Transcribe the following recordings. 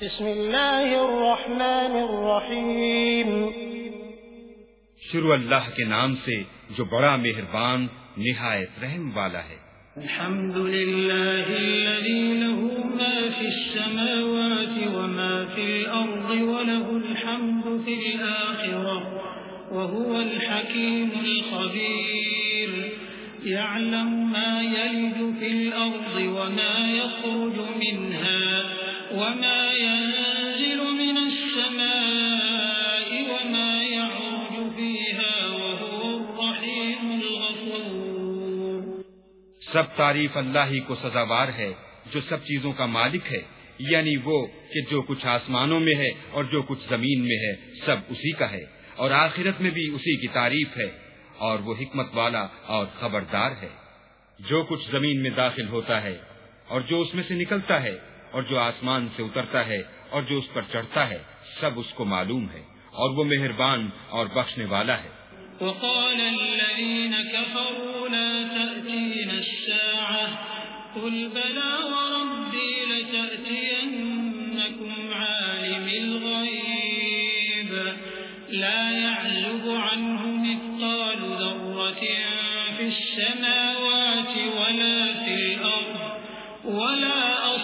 بسم اللہ الرحمن الرحیم۔ شروع اللہ کے نام سے جو بڑا مہربان نہایت رحم والا ہے۔ الحمد للہ الذي له ما في السماوات وما في الأرض وله الحمد في الآخرة وهو الحكيم الخبير يعلم ما يلد في الأرض وما يخرج منها وما ينزل من السماء وما يعرج فيها وهو الرحيم الغفور. سب تعریف اللہ ہی کو سزاوار ہے، جو سب چیزوں کا مالک ہے یعنی وہ کہ جو کچھ آسمانوں میں ہے اور جو کچھ زمین میں ہے، سب اسی کا ہے، اور آخرت میں بھی اسی کی تعریف ہے، اور وہ حکمت والا اور خبردار ہے۔ جو کچھ زمین میں داخل ہوتا ہے اور جو اس میں سے نکلتا ہے اور جو آسمان سے اترتا ہے اور جو اس پر چڑھتا ہے، سب اس کو معلوم ہے اور وہ مہربان اور بخشنے والا ہے۔ وقال الذين كفروا لا تأتين الساعة، قل بلى وربي لتأتينكم عالم الغيب، لا يعزب عنه مثقال ذرة في السماوات ولا في الأرض، ولا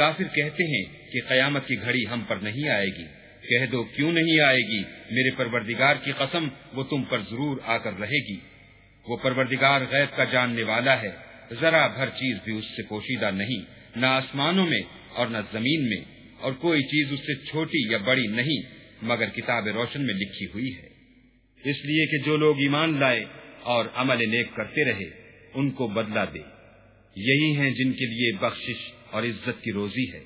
کافر کہتے ہیں کہ قیامت کی گھڑی ہم پر نہیں آئے گی۔ کہہ دو، کیوں نہیں آئے گی؟ میرے پروردگار کی قسم، وہ تم پر ضرور آ کر رہے گی۔ وہ پروردگار غیب کا جاننے والا ہے۔ ذرا بھر چیز بھی اس سے پوشیدہ نہیں، نہ آسمانوں میں اور نہ زمین میں، اور کوئی چیز اس سے چھوٹی یا بڑی نہیں، مگر کتاب روشن میں لکھی ہوئی ہے۔ اس لیے کہ جو لوگ ایمان لائے اور عمل نیک کرتے رہے، ان کو بدلہ دے۔ یہی ہیں جن کے لیے بخشش اور عزت کی روزی ہے۔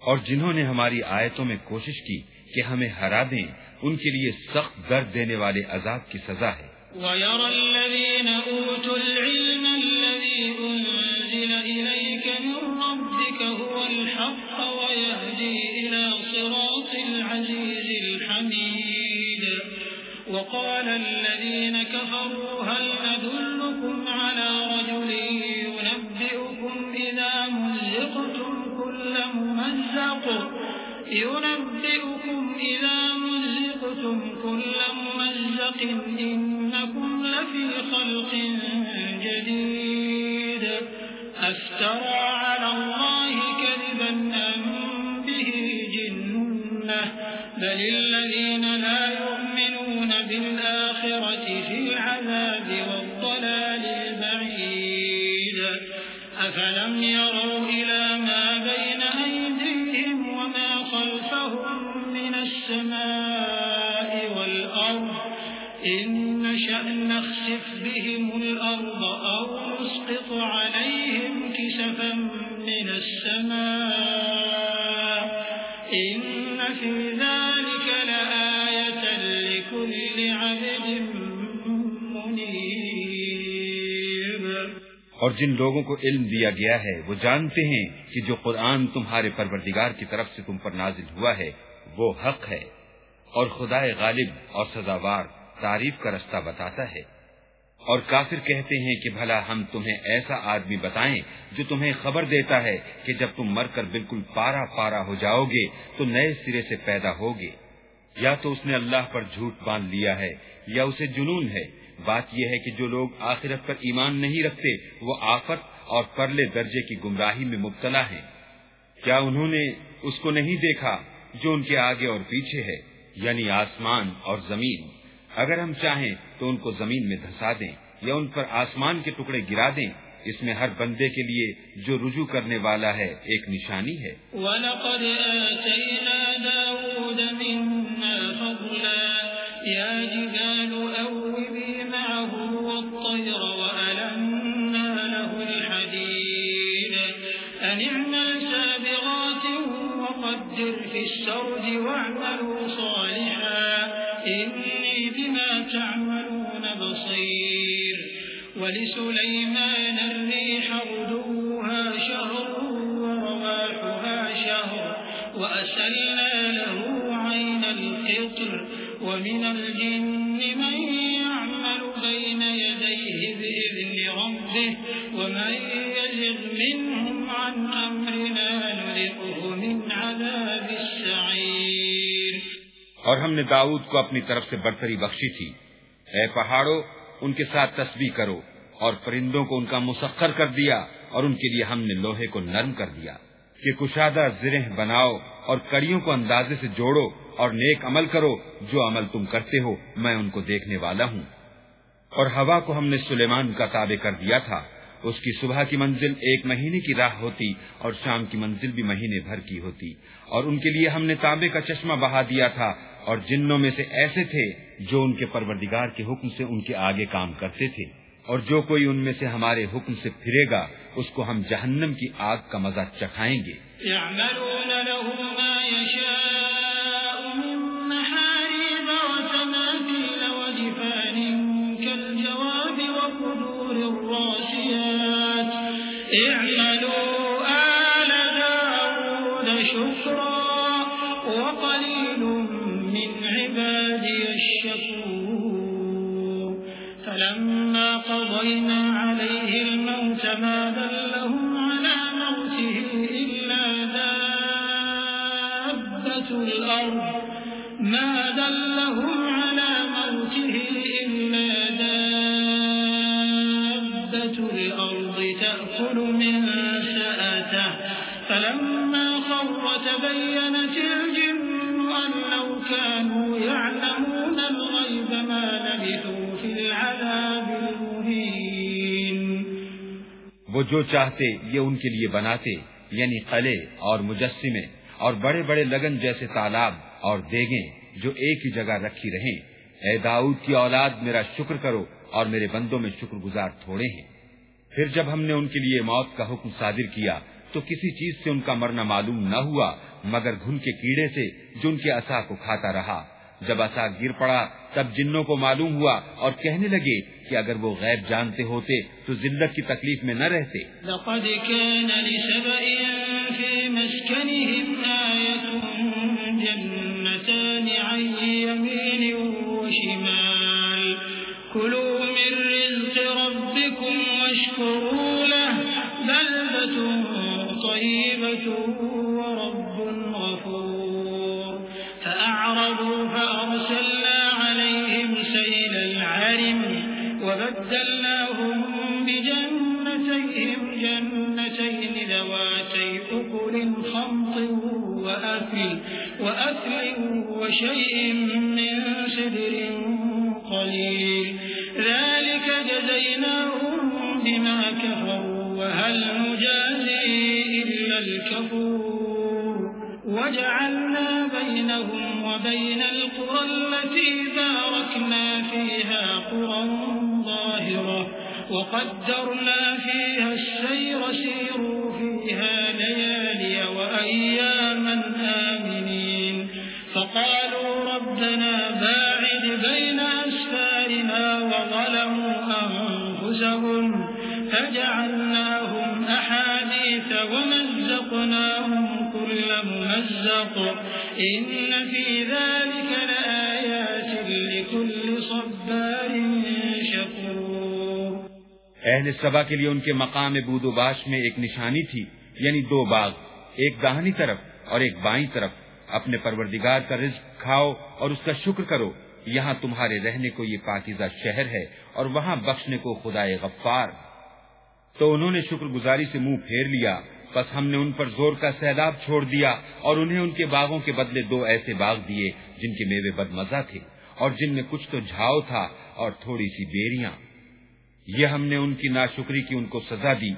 اور جنہوں نے ہماری آیتوں میں کوشش کی کہ ہمیں ہرا دیں، ان کے لیے سخت درد دینے والے عذاب کی سزا ہے۔ وقال الذين كفروا هل ندلكم ينبئكم إذا مزقتم كل ممزق إنكم لفي خلق جديد. أفترى على الله كذبا أم به جنة بل الذين لا يؤمنون بالآخرة جن لوگوں کو علم دیا گیا ہے، وہ جانتے ہیں کہ جو قرآن تمہارے پروردگار کی طرف سے تم پر نازل ہوا ہے، وہ حق ہے۔ اور خدا غالب اور سزاوار تعریف کا رستہ بتاتا ہے۔ اور کافر کہتے ہیں کہ بھلا ہم تمہیں ایسا آدمی بتائیں جو تمہیں خبر دیتا ہے کہ جب تم مر کر بالکل پارا پارا ہو جاؤ گے تو نئے سرے سے پیدا ہوگے۔ یا تو اس نے اللہ پر جھوٹ باندھ لیا ہے، یا اسے جنون ہے۔ بات یہ ہے کہ جو لوگ آخرت پر ایمان نہیں رکھتے، وہ آفت اور پرلے درجے کی گمراہی میں مبتلا ہیں۔ کیا انہوں نے اس کو نہیں دیکھا جو ان کے آگے اور پیچھے ہے یعنی آسمان اور زمین؟ اگر ہم چاہیں تو ان کو زمین میں دھسا دیں یا ان پر آسمان کے ٹکڑے گرا دیں۔ اس میں ہر بندے کے لیے جو رجوع کرنے والا ہے، ایک نشانی ہے۔ وَلَقَدْ ولسليمان الريح غدوها شهر ورواحها شهر وأسلنا له عين القطر ومن الجن من يعمل بين يديه بإذن ربه ومن يزغ منهم عن أمرنا نذقه من عذاب السعير اور ہم نے داؤد کو اپنی طرف سے برتری بخشی تھی۔ اے پہاڑوں ان کے ساتھ تسبیح کرو۔ اور پرندوں کو ان کا مسخر کر دیا اور ان کے لیے ہم نے لوہے کو نرم کر دیا کہ کشادہ زرہ بناؤ اور کڑیوں کو اندازے سے جوڑو اور نیک عمل کرو، جو عمل تم کرتے ہو، میں ان کو دیکھنے والا ہوں۔ اور ہوا کو ہم نے سلیمان کا تابع کر دیا تھا۔ اس کی صبح کی منزل ایک مہینے کی راہ ہوتی اور شام کی منزل بھی مہینے بھر کی ہوتی۔ اور ان کے لیے ہم نے تانبے کا چشمہ بہا دیا تھا اور جنوں میں سے ایسے تھے جو ان کے پروردگار کے حکم سے ان کے آگے کام کرتے تھے۔ اور جو کوئی ان میں سے ہمارے حکم سے پھرے گا، اس کو ہم جہنم کی آگ کا مزہ چکھائیں گے۔ يعملون له ما يشاء من محاريب وتماثيل وجفان كالجواب وقدور الراسيات اعملوا آل داود شكرا وقليل من عبادي الشكور فلما قضينا عليه الموت ما دلهم على موته إلا دابة الأرض. ما دلهم على موته إلا دابة الأرض تأكل من سأته فلما خر تبينت جو چاہتے یہ ان کے لیے بناتے یعنی قلعے اور مجسمے اور بڑے بڑے لگن جیسے تالاب اور دیگیں جو ایک ہی جگہ رکھی رہیں۔ اے داؤد کی اولاد، میرا شکر کرو اور میرے بندوں میں شکر گزار تھوڑے ہیں۔ پھر جب ہم نے ان کے لیے موت کا حکم صادر کیا، تو کسی چیز سے ان کا مرنا معلوم نہ ہوا، مگر گھن کے کیڑے سے جو ان کے اصا کو کھاتا رہا۔ جب اصا گر پڑا، تب جنوں کو معلوم ہوا اور کہنے لگے کہ اگر وہ غیب جانتے ہوتے تو ذلت کی تکلیف میں نہ رہتے۔ لقد كان في مسكنهم آية جنتان عن يمين وشمال. كلوا من رزق ربكم واشكروا وشيء من سدر قليل. ذلك جزيناهم بما كفروا، وهل نجازي إلا الكفور. وجعلنا بينهم وبين القرى التي باركنا فيها قرى ظاهرة، وقدرنا أنفسهم فجعلناهم أحاديث ومزقناهم كل ممزق إن في ذلك لآيات لكل صبار شكور اہل سبا کے لیے ان کے مقام بود و باش میں ایک نشانی تھی یعنی دو باغ، ایک داہنی طرف اور ایک بائیں طرف۔ اپنے پروردگار کا رزق کھاؤ اور اس کا شکر کرو۔ یہاں تمہارے رہنے کو یہ پاکیزہ شہر ہے اور وہاں بخشنے کو خدا غفار۔ تو انہوں نے شکر گزاری سے منہ پھیر لیا۔ بس ہم نے ان پر زور کا سیلاب چھوڑ دیا اور انہیں ان کے باغوں کے بدلے دو ایسے باغ دیے جن کے میوے بد مزہ تھے اور جن میں کچھ تو جھاؤ تھا اور تھوڑی سی بیریاں۔ یہ ہم نے ان کی ناشکری کی ان کو سزا دی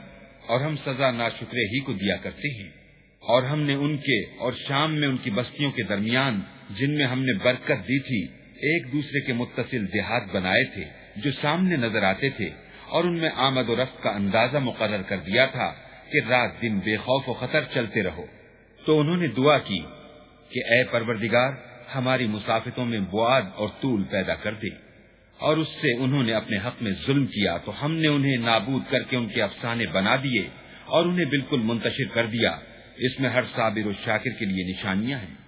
اور ہم سزا ناشکرے ہی کو دیا کرتے ہیں۔ اور ہم نے ان کے اور شام میں ان کی بستیوں کے درمیان جن میں ہم نے برکت دی تھی ایک دوسرے کے متصل دیہات بنائے تھے، جو سامنے نظر آتے تھے، اور ان میں آمد و رفت کا اندازہ مقرر کر دیا تھا کہ رات دن بے خوف و خطر چلتے رہو۔ تو انہوں نے دعا کی کہ اے پروردگار، ہماری مسافتوں میں بواد اور طول پیدا کر دے۔ اور اس سے انہوں نے اپنے حق میں ظلم کیا، تو ہم نے انہیں نابود کر کے ان کے افسانے بنا دیے اور انہیں بالکل منتشر کر دیا۔ اس میں ہر صابر و شاکر کے لیے نشانیاں ہیں۔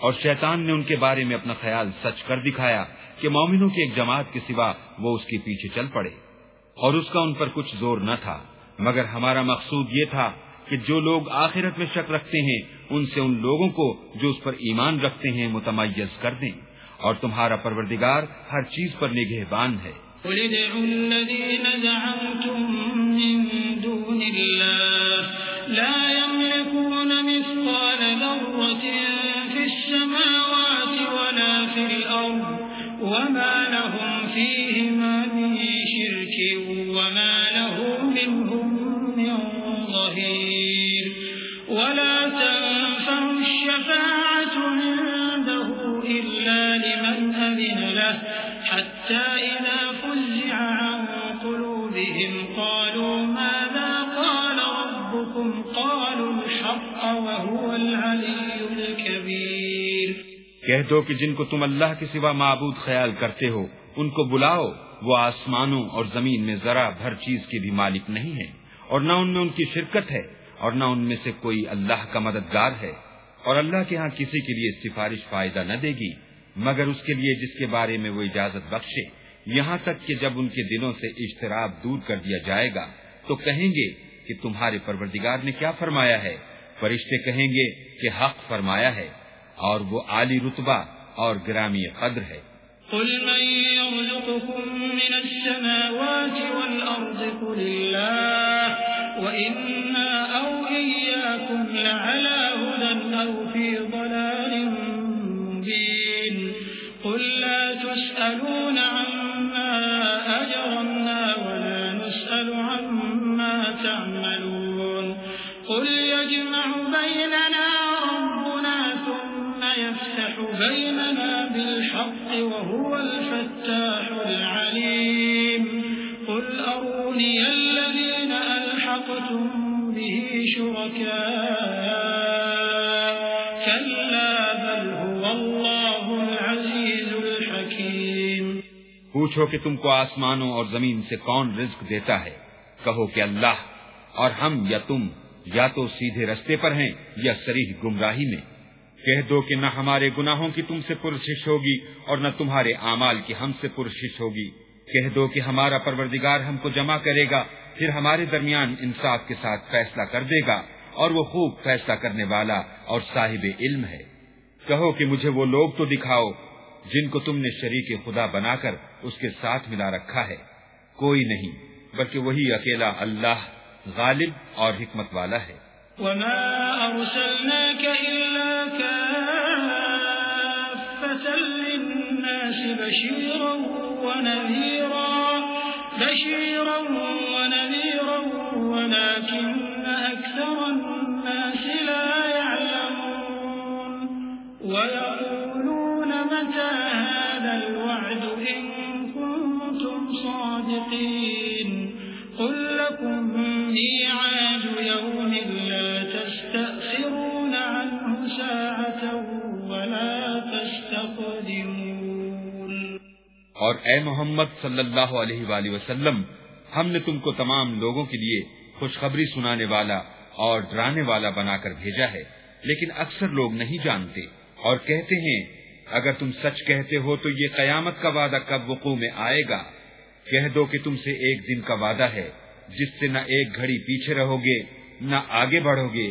اور شیطان نے ان کے بارے میں اپنا خیال سچ کر دکھایا کہ مومنوں کی ایک جماعت کے سوا وہ اس کے پیچھے چل پڑے اور اس کا ان پر کچھ زور نہ تھا۔ مگر ہمارا مقصود یہ تھا کہ جو لوگ آخرت میں شک رکھتے ہیں ان سے ان لوگوں کو جو اس پر ایمان رکھتے ہیں متمیز کر دیں۔ اور تمہارا پروردگار ہر چیز پر نگہ بان ہے لا يملكون مثقال دو کہ جن کو تم اللہ کے سوا معبود خیال کرتے ہو، ان کو بلاؤ، وہ آسمانوں اور زمین میں ذرا بھر چیز کے بھی مالک نہیں ہے اور نہ ان میں ان کی شرکت ہے، اور نہ ان میں سے کوئی اللہ کا مددگار ہے۔ اور اللہ کے ہاں کسی کے لیے سفارش فائدہ نہ دے گی، مگر اس کے لیے جس کے بارے میں وہ اجازت بخشے۔ یہاں تک کہ جب ان کے دلوں سے اشتراب دور کر دیا جائے گا، تو کہیں گے کہ تمہارے پروردگار نے کیا فرمایا ہے؟ فرشتے کہیں گے کہ حق فرمایا ہے۔ اور وہ عالی رتبہ اور گرامی قدر ہے۔ قل من يرزقكم من السماوات والأرض قل الله وإنا أو إياكم لعلى هدى أو في ضلال بالحق وهو الفتاح العليم. قل أروني الذين ألحقتم به شركاء. كلا بل هو الله العزيز الحكيم. پوچھو کہ تم کو آسمانوں اور زمین سے کون رزق دیتا ہے؟ کہو کہ اللہ، اور ہم یا تم، یا تو سیدھے رستے پر ہیں یا سریح گمراہی میں۔ کہہ دو کہ نہ ہمارے گناہوں کی تم سے پرشش ہوگی اور نہ تمہارے اعمال کی ہم سے پرشش ہوگی۔ کہہ دو کہ ہمارا پروردگار ہم کو جمع کرے گا، پھر ہمارے درمیان انصاف کے ساتھ فیصلہ کر دے گا اور وہ خوب فیصلہ کرنے والا اور صاحب علم ہے۔ کہو کہ مجھے وہ لوگ تو دکھاؤ جن کو تم نے شریک خدا بنا کر اس کے ساتھ ملا رکھا ہے۔ کوئی نہیں، بلکہ وہی اکیلا اللہ غالب اور حکمت والا ہے۔ وما أرسلناك إلا كافة للناس بشيرا ونذيرا بشيرا ونذيرا ولكن أكثر الناس لا يعلمون ويقولون متى هذا الوعد إن كنتم صادقين قل لكم ميعاد اور اے محمد صلی اللہ علیہ وآلہ وسلم، ہم نے تم کو تمام لوگوں کے لیے خوشخبری سنانے والا اور ڈرانے والا بنا کر بھیجا ہے، لیکن اکثر لوگ نہیں جانتے اور کہتے ہیں، اگر تم سچ کہتے ہو تو یہ قیامت کا وعدہ کب وقوع میں آئے گا؟ کہہ دو کہ تم سے ایک دن کا وعدہ ہے، جس سے نہ ایک گھڑی پیچھے رہو گے، نہ آگے بڑھو گے۔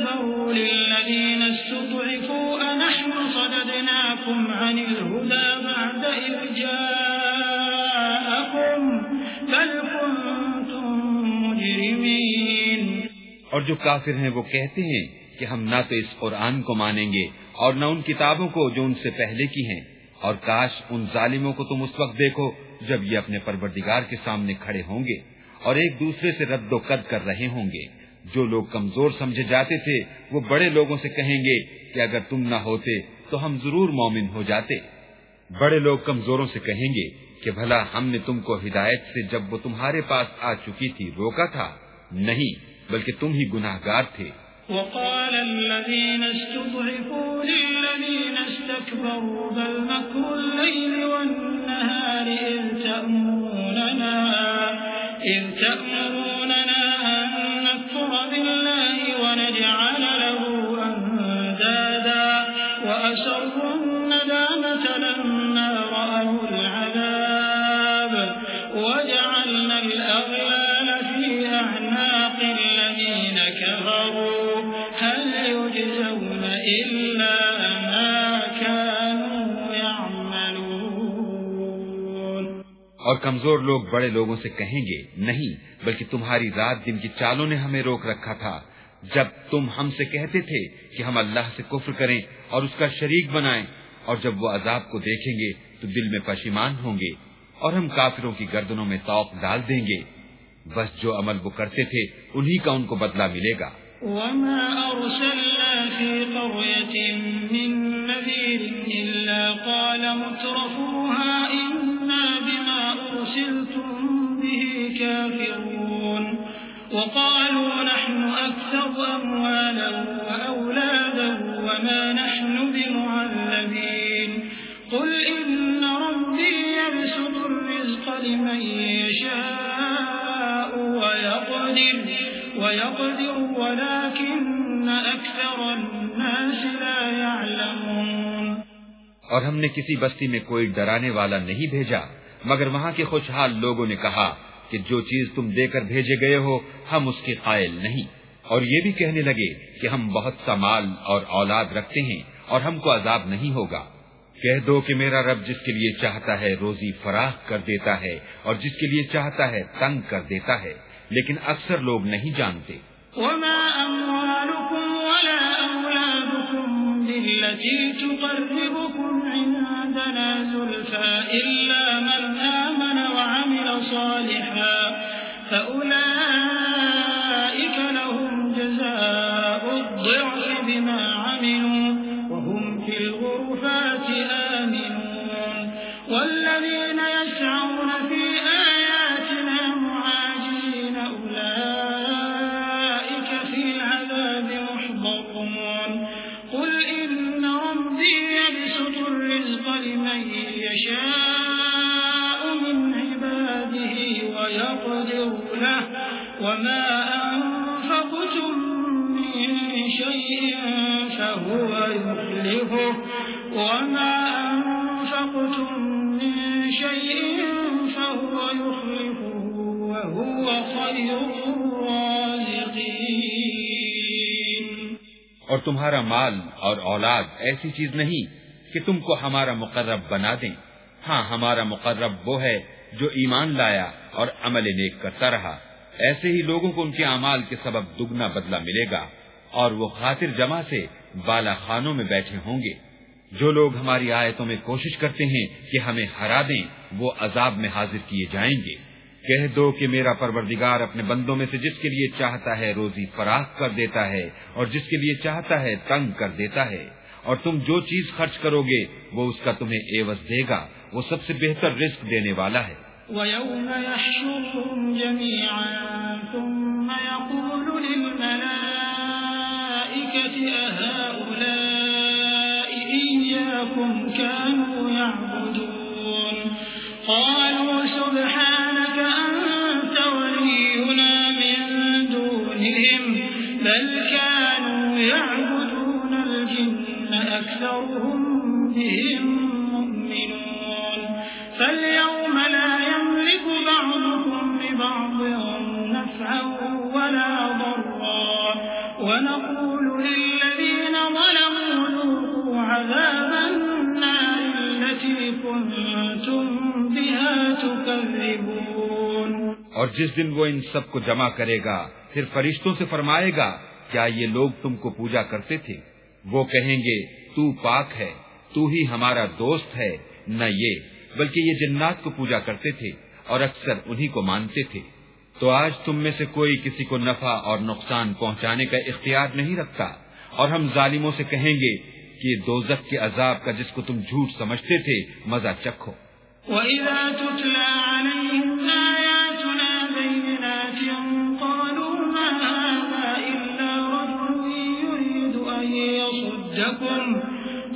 استكبروا للذين استضعفوا أنحن صددناكم عن الهدى بعد إذ جاءكم بل كنتم مجرمين. اور جو کافر ہیں وہ کہتے ہیں کہ ہم نہ تو اس قرآن کو مانیں گے اور نہ ان کتابوں کو جو ان سے پہلے کی ہیں۔ اور کاش ان ظالموں کو تم اس وقت دیکھو جب یہ اپنے پروردگار کے سامنے کھڑے ہوں گے اور ایک دوسرے سے رد و قد کر رہے ہوں گے۔ جو لوگ کمزور سمجھے جاتے تھے وہ بڑے لوگوں سے کہیں گے کہ اگر تم نہ ہوتے تو ہم ضرور مومن ہو جاتے۔ بڑے لوگ کمزوروں سے کہیں گے کہ بھلا ہم نے تم کو ہدایت سے جب وہ تمہارے پاس آ چکی تھی روکا تھا۔ نہیں بلکہ تم ہی گناہ گار تھے۔ وقال الذين استضعفوا للذين استكبروا بل مكر الليل والنهار إذ تأمروننا, إذ تأمروننا کمزور لوگ بڑے لوگوں سے کہیں گے، نہیں، بلکہ تمہاری رات دن کی چالوں نے ہمیں روک رکھا تھا۔ جب تم ہم سے کہتے تھے کہ ہم اللہ سے کفر کریں اور اس کا شریک بنائیں، اور جب وہ عذاب کو دیکھیں گے تو دل میں پشیمان ہوں گے اور ہم کافروں کی گردنوں میں توق ڈال دیں گے۔ بس جو عمل وہ کرتے تھے، انہی کا ان کو بدلہ ملے گا۔ وما أرسلنا في قرية من نذير إلا قال مترفوها أرسلتم به كافرون وقالوا نحن أكثر أموالا وأولادا وما نحن بمعلمين قل إن ربي يبسط الرزق لمن يشاء ويقدر ويقدر ولكن أكثر الناس لا يعلمون اور ہم نے کسی بستی میں کوئی ڈرانے والا نہیں بھیجا۔ مگر وہاں کے خوشحال لوگوں نے کہا کہ جو چیز تم دے کر بھیجے گئے ہو، ہم اس کے قائل نہیں۔ اور یہ بھی کہنے لگے کہ ہم بہت سا مال اور اولاد رکھتے ہیں اور ہم کو عذاب نہیں ہوگا۔ کہہ دو کہ میرا رب جس کے لیے چاہتا ہے روزی فراخ کر دیتا ہے اور جس کے لیے چاہتا ہے تنگ کر دیتا ہے، لیکن اکثر لوگ نہیں جانتے۔ وما أموالكم ولا أولادكم بالتي تقربكم عندنا زلفى إلا لمن يشاء من عباده ويقدر له وما أنفقتم من شيء فهو يخلفه وما أنفقتم من شيء فهو يخلفه وهو خير الرازقين. اور تمہارا مال اور اولاد ایسی چیز نہیں کہ تم کو ہمارا مقرب بنا دیں۔ ہاں ہمارا مقرب وہ ہے جو ایمان لایا اور عمل نیک کرتا رہا۔ ایسے ہی لوگوں کو ان کے اعمال کے سبب دگنا بدلہ ملے گا اور وہ خاطر جمع سے بالا خانوں میں بیٹھے ہوں گے۔ جو لوگ ہماری آیتوں میں کوشش کرتے ہیں کہ ہمیں ہرا دیں، وہ عذاب میں حاضر کیے جائیں گے۔ کہہ دو کہ میرا پروردگار اپنے بندوں میں سے جس کے لیے چاہتا ہے روزی فراخ کر دیتا ہے اور جس کے لیے چاہتا ہے تنگ کر دیتا ہے۔ اور تم جو چیز خرچ کرو گے، وہ اس کا تمہیں ایوز دے گا۔ وہ سب سے بہتر رزق دینے والا ہے۔ ويوم يحشرهم جميعا ثم يقول للملائكة أهؤلاء إياكم كانوا يعبدون؟ قالوا سبحانك أكثرهم بهم مؤمنون فاليوم لا يملك بعضكم لبعض نفعا ولا ضرا ونقول للذين ظلموا ذوقوا عذاب النار التي كنتم بها تكذبون اور جس دن وہ ان سب کو جمع کرے گا، پھر فرشتوں سے فرمائے گا، کیا یہ لوگ تم کو پوجا کرتے تھے؟ وہ کہیں گے تو پاک ہے، تو ہی ہمارا دوست ہے، نہ یہ، بلکہ یہ جنات کو پوجا کرتے تھے اور اکثر انہی کو مانتے تھے۔ تو آج تم میں سے کوئی کسی کو نفع اور نقصان پہنچانے کا اختیار نہیں رکھتا۔ اور ہم ظالموں سے کہیں گے کہ دوزخ کے عذاب کا جس کو تم جھوٹ سمجھتے تھے، مزہ چکھو۔ وَإِذَا تُتْلَى عَلَيْهِمْ آيَاتُنَا بَيِّنَاتٍ قَالُوا مَا هَذَا إِلَّا رَجُلٌ يُرِيدُ أَن وصدكم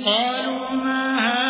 قالوا ما هذا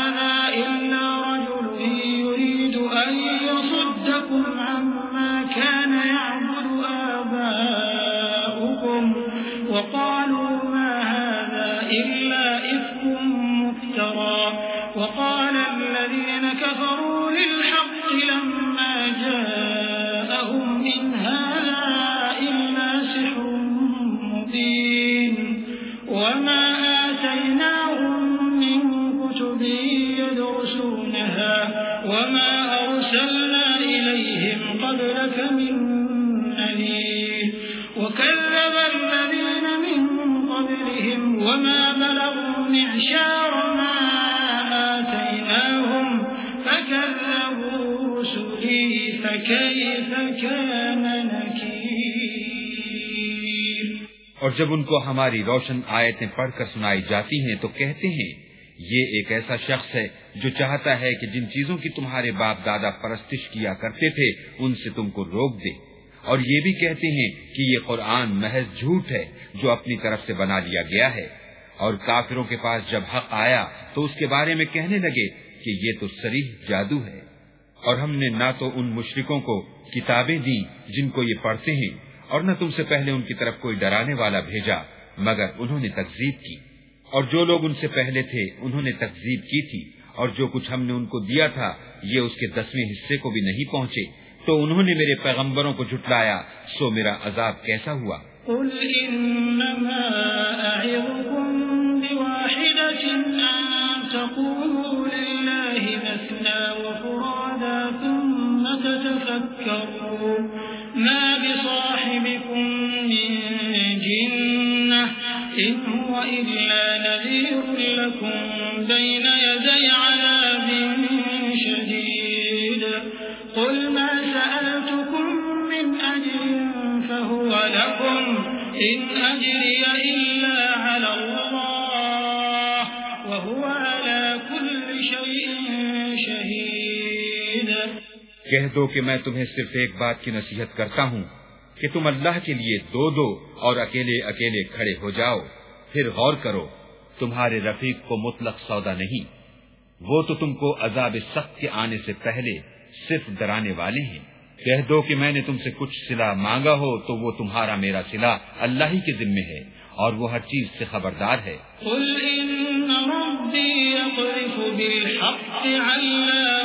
اور جب ان کو ہماری روشن آیتیں پڑھ کر سنائی جاتی ہیں تو کہتے ہیں، یہ ایک ایسا شخص ہے جو چاہتا ہے کہ جن چیزوں کی تمہارے باپ دادا پرستش کیا کرتے تھے، ان سے تم کو روک دے۔ اور یہ بھی کہتے ہیں کہ یہ قرآن محض جھوٹ ہے جو اپنی طرف سے بنا لیا گیا ہے۔ اور کافروں کے پاس جب حق آیا تو اس کے بارے میں کہنے لگے کہ یہ تو سریح جادو ہے۔ اور ہم نے نہ تو ان مشرکوں کو کتابیں دی جن کو یہ پڑھتے ہیں، اور نہ تم سے پہلے ان کی طرف کوئی ڈرانے والا بھیجا، مگر انہوں نے تکزیب کی۔ اور جو لوگ ان سے پہلے تھے، انہوں نے تکزیب کی تھی۔ اور جو کچھ ہم نے ان کو دیا تھا، یہ اس کے دسویں حصے کو بھی نہیں پہنچے۔ تو انہوں نے میرے پیغمبروں کو جھٹلایا، سو میرا عذاب کیسا ہوا؟ قل إنما أعظكم بواحدة تتفكروا ما بصاحبكم من جنة إن هو إلا نذير لكم بين يدي عذاب شديد. قل ما سألتكم من أجر فهو لكم. إن أجري کہہ دو کہ میں تمہیں صرف ایک بات کی نصیحت کرتا ہوں کہ تم اللہ کے لیے دو دو اور اکیلے اکیلے کھڑے ہو جاؤ، پھر غور کرو، تمہارے رفیق کو مطلق سودا نہیں۔ وہ تو تم کو عذاب سخت کے آنے سے پہلے صرف ڈرانے والے ہیں۔ کہہ دو کہ میں نے تم سے کچھ سلا مانگا ہو تو وہ تمہارا میرا سلا اللہ ہی کے ذمے ہے اور وہ ہر چیز سے خبردار ہے۔ قل إن ربي يقذف بالحق علام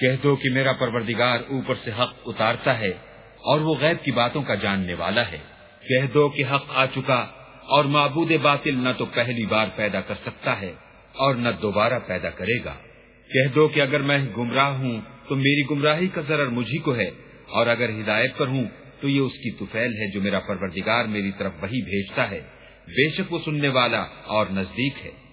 کہہ دو کہ میرا پروردگار اوپر سے حق اتارتا ہے اور وہ غیب کی باتوں کا جاننے والا ہے۔ کہہ دو کہ حق آ چکا اور معبود باطل نہ تو پہلی بار پیدا کر سکتا ہے اور نہ دوبارہ پیدا کرے گا۔ کہہ دو کہ اگر میں گمراہ ہوں تو میری گمراہی کا ضرر مجھی کو ہے اور اگر ہدایت پر ہوں تو یہ اس کی توفیل ہے جو میرا پروردگار میری طرف وہی بھیجتا ہے۔ بے شک وہ سننے والا اور نزدیک ہے۔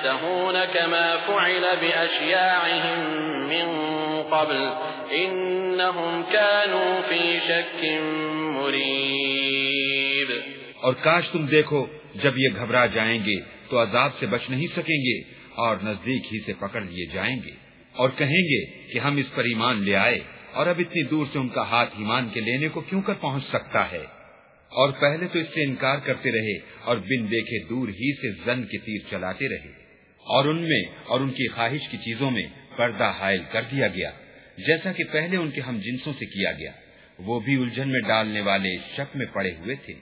يشتهون كما فعل بأشياعهم من قبل إنهم كانوا في شك مريب اور کاش تم دیکھو، جب یہ گھبرا جائیں گے تو عذاب سے بچ نہیں سکیں گے اور نزدیک ہی سے پکڑ لیے جائیں گے۔ اور کہیں گے کہ ہم اس پر ایمان لے آئے اور اب اتنی دور سے ان کا ہاتھ ایمان کے لینے کو کیوں کر پہنچ سکتا ہے؟ اور پہلے تو اس سے انکار کرتے رہے اور بن دیکھے دور ہی سے زن کے تیر چلاتے رہے۔ اور ان میں اور ان کی خواہش کی چیزوں میں پردہ حائل کر دیا گیا، جیسا کہ پہلے ان کے ہم جنسوں سے کیا گیا۔ وہ بھی الجھن میں ڈالنے والے شک میں پڑے ہوئے تھے۔